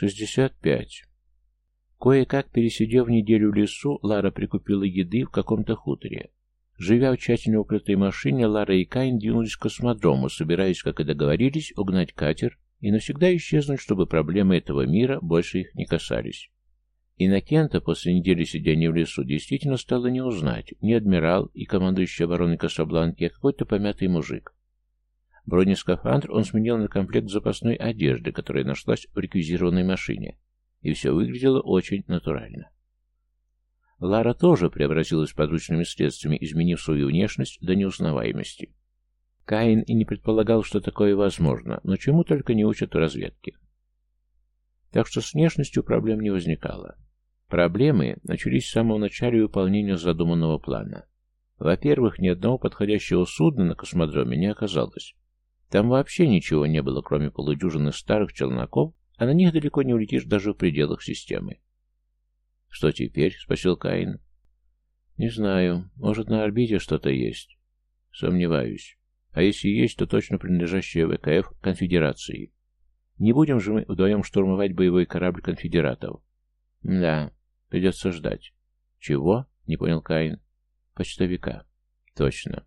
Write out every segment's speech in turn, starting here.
Шестьдесят пять. Кое-как пересидев неделю в лесу, Лара прикупила еды в каком-то хуторе. Живя в тщательно укрытой машине, Лара и Кайн двинулись к космодрому, собираясь, как и договорились, угнать катер и навсегда исчезнуть, чтобы проблемы этого мира больше их не касались. Иннокента после недели сидения в лесу действительно стало не узнать ни адмирал и командующий обороной Касабланки, а какой-то помятый мужик. Бронескафандр он сменил на комплект запасной одежды, которая нашлась в реквизированной машине, и все выглядело очень натурально. Лара тоже преобразилась подручными средствами, изменив свою внешность до неузнаваемости. Каин и не предполагал, что такое возможно, но чему только не учат в разведке. Так что с внешностью проблем не возникало. Проблемы начались с самого начала выполнения задуманного плана. Во-первых, ни одного подходящего судна на космодроме не оказалось. Там вообще ничего не было, кроме полудюжины старых челноков, а на них далеко не улетишь даже в пределах системы. «Что теперь?» — спросил Каин. «Не знаю. Может, на орбите что-то есть?» «Сомневаюсь. А если есть, то точно принадлежащее ВКФ Конфедерации. Не будем же мы вдвоем штурмовать боевой корабль конфедератов?» «Да, придется ждать». «Чего?» — не понял Каин. «Почтовика». «Точно.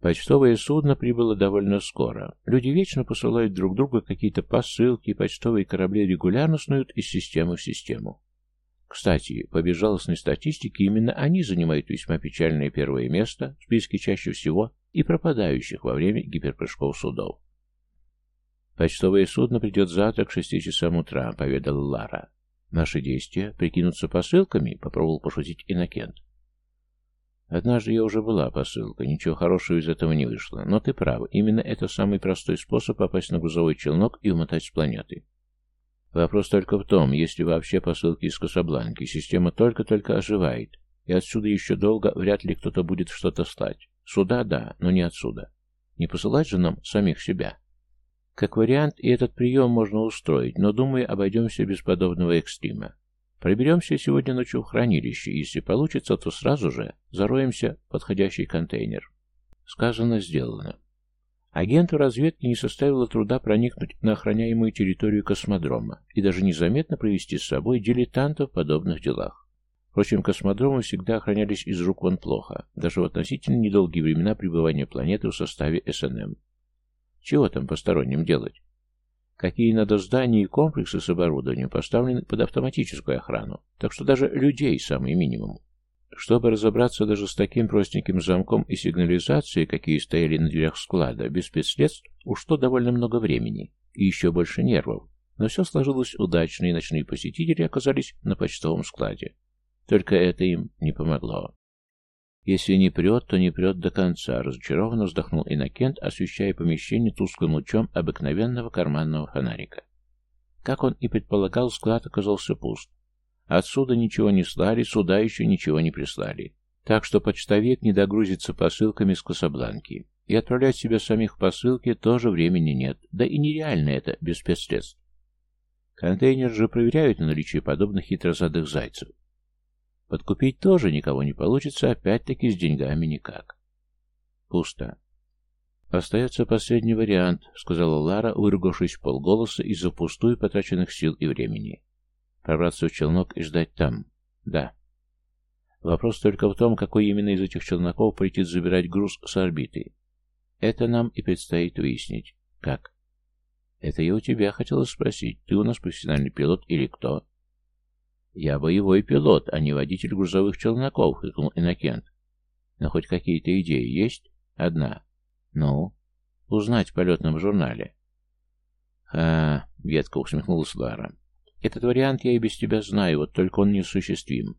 Почтовое судно прибыло довольно скоро. Люди вечно посылают друг другу какие-то посылки, почтовые корабли регулярно снуют из системы в систему. Кстати, по безжалостной статистике именно они занимают весьма печальное первое место в списке чаще всего и пропадающих во время гиперпрыжков судов. «Почтовое судно придет завтра к шести часам утра», — поведала Лара. «Наши действия прикинуться посылками?» — попробовал пошутить Иннокент. Однажды я уже была посылка, ничего хорошего из этого не вышло. Но ты прав, именно это самый простой способ попасть на грузовой челнок и умотать с планеты. Вопрос только в том, есть ли вообще посылки из Касабланки. Система только-только оживает, и отсюда еще долго вряд ли кто-то будет что-то слать. Сюда да, но не отсюда. Не посылать же нам самих себя. Как вариант, и этот прием можно устроить, но, думаю, обойдемся без подобного экстрима. Проберемся сегодня ночью в хранилище, и если получится, то сразу же зароемся в подходящий контейнер. Сказано, сделано. Агенту разведки не составило труда проникнуть на охраняемую территорию космодрома и даже незаметно провести с собой дилетантов в подобных делах. Впрочем, космодромы всегда охранялись из рук вон плохо, даже в относительно недолгие времена пребывания планеты в составе СНМ. Чего там посторонним делать? Какие надо здания и комплексы с оборудованием поставлены под автоматическую охрану, так что даже людей самый минимум. Чтобы разобраться даже с таким простеньким замком и сигнализацией, какие стояли на дверях склада, без спецсредств, ушло довольно много времени и еще больше нервов. Но все сложилось удачно, и ночные посетители оказались на почтовом складе. Только это им не помогло. Если не прет, то не прет до конца, разочарованно вздохнул Иннокент, освещая помещение тусклым лучом обыкновенного карманного фонарика. Как он и предполагал, склад оказался пуст. Отсюда ничего не слали, сюда еще ничего не прислали. Так что почтовик не догрузится посылками с Касабланки. И отправлять себя самих в посылки тоже времени нет, да и нереально это без спецсредств. Контейнер же проверяют на наличие подобных хитрозадых зайцев. Подкупить тоже никого не получится, опять-таки с деньгами никак. Пусто. «Остается последний вариант», — сказала Лара, выругавшись полголоса из-за пустую потраченных сил и времени. «Пробраться в челнок и ждать там. Да. Вопрос только в том, какой именно из этих челноков полетит забирать груз с орбиты. Это нам и предстоит выяснить. Как?» «Это я у тебя хотела спросить. Ты у нас профессиональный пилот или кто?» «Я боевой пилот, а не водитель грузовых челноков», — хыкнул Иннокент. «Но хоть какие-то идеи есть?» «Одна». «Ну?» «Узнать в полетном журнале». «Ха...» — ветко усмехнулась Лара. «Этот вариант я и без тебя знаю, вот только он неосуществим.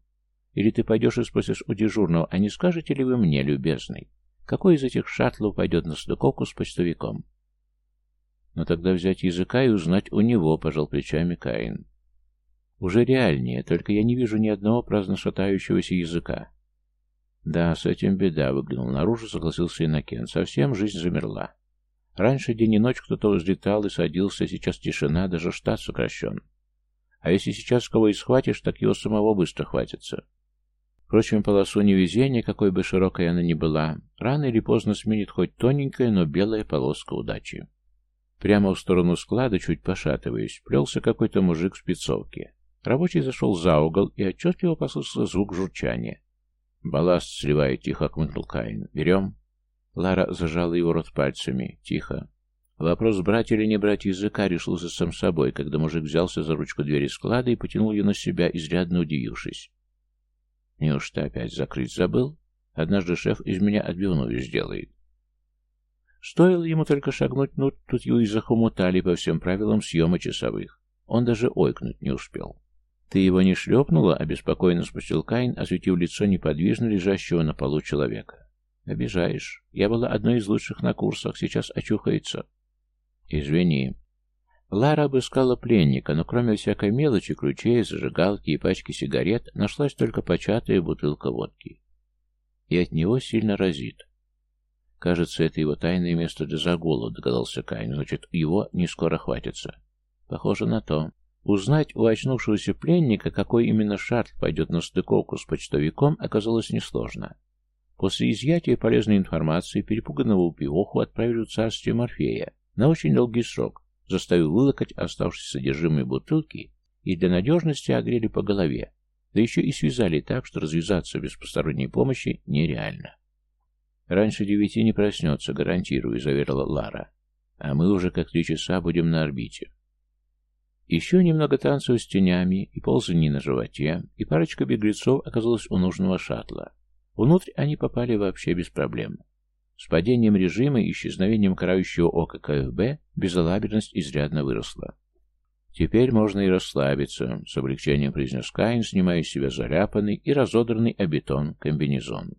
Или ты пойдешь и спросишь у дежурного, а не скажете ли вы мне, любезный, какой из этих шаттлов пойдет на стыковку с почтовиком?» «Но тогда взять языка и узнать у него», — пожал плечами Каин. Уже реальнее, только я не вижу ни одного праздно шатающегося языка. Да, с этим беда, выглянул наружу, согласился Иннокен. Совсем жизнь замерла. Раньше день и ночь кто-то взлетал и садился, сейчас тишина, даже штат сокращен. А если сейчас кого и схватишь, так его самого быстро хватится. Впрочем, полосу невезения, какой бы широкой она ни была, рано или поздно сменит хоть тоненькая, но белая полоска удачи. Прямо в сторону склада, чуть пошатываясь, плелся какой-то мужик в спецовке. Рабочий зашел за угол, и отчетливо послышался звук журчания. «Балласт сливает», — тихо хмыкнул Каин. «Берем?» Лара зажала его рот пальцами. «Тихо». Вопрос, брать или не брать языка, решился сам собой, когда мужик взялся за ручку двери склада и потянул ее на себя, изрядно удивившись. «Неужто опять закрыть забыл? Однажды шеф из меня отбивную сделает». Стоило ему только шагнуть, ну, тут его и захомутали по всем правилам съема часовых. Он даже ойкнуть не успел. «Ты его не шлепнула?» — обеспокоенно спустил Каин, осветив лицо неподвижно лежащего на полу человека. «Обижаешь. Я была одной из лучших на курсах, сейчас очухается». «Извини». Лара обыскала пленника, но кроме всякой мелочи, ключей, зажигалки и пачки сигарет, нашлась только початая бутылка водки. И от него сильно разит. Кажется, это его тайное место для загула, догадался Каин, значит, его не скоро хватится. Похоже на то. Узнать у очнувшегося пленника, какой именно шарт пойдет на стыковку с почтовиком, оказалось несложно. После изъятия полезной информации перепуганного упивоху отправили в царствие Морфея на очень долгий срок, заставив вылокать оставшиеся содержимое бутылки и для надежности огрели по голове, да еще и связали так, что развязаться без посторонней помощи нереально. «Раньше девяти не проснется, гарантирую», — заверила Лара. «А мы уже как три часа будем на орбите». Еще немного танцев с тенями и ползаний на животе, и парочка беглецов оказалась у нужного шаттла. Внутрь они попали вообще без проблем. С падением режима и исчезновением карающего ока КФБ безалаберность изрядно выросла. «Теперь можно и расслабиться», — с облегчением произнес Каин, снимая с себя заляпанный и разодранный о бетон комбинезон.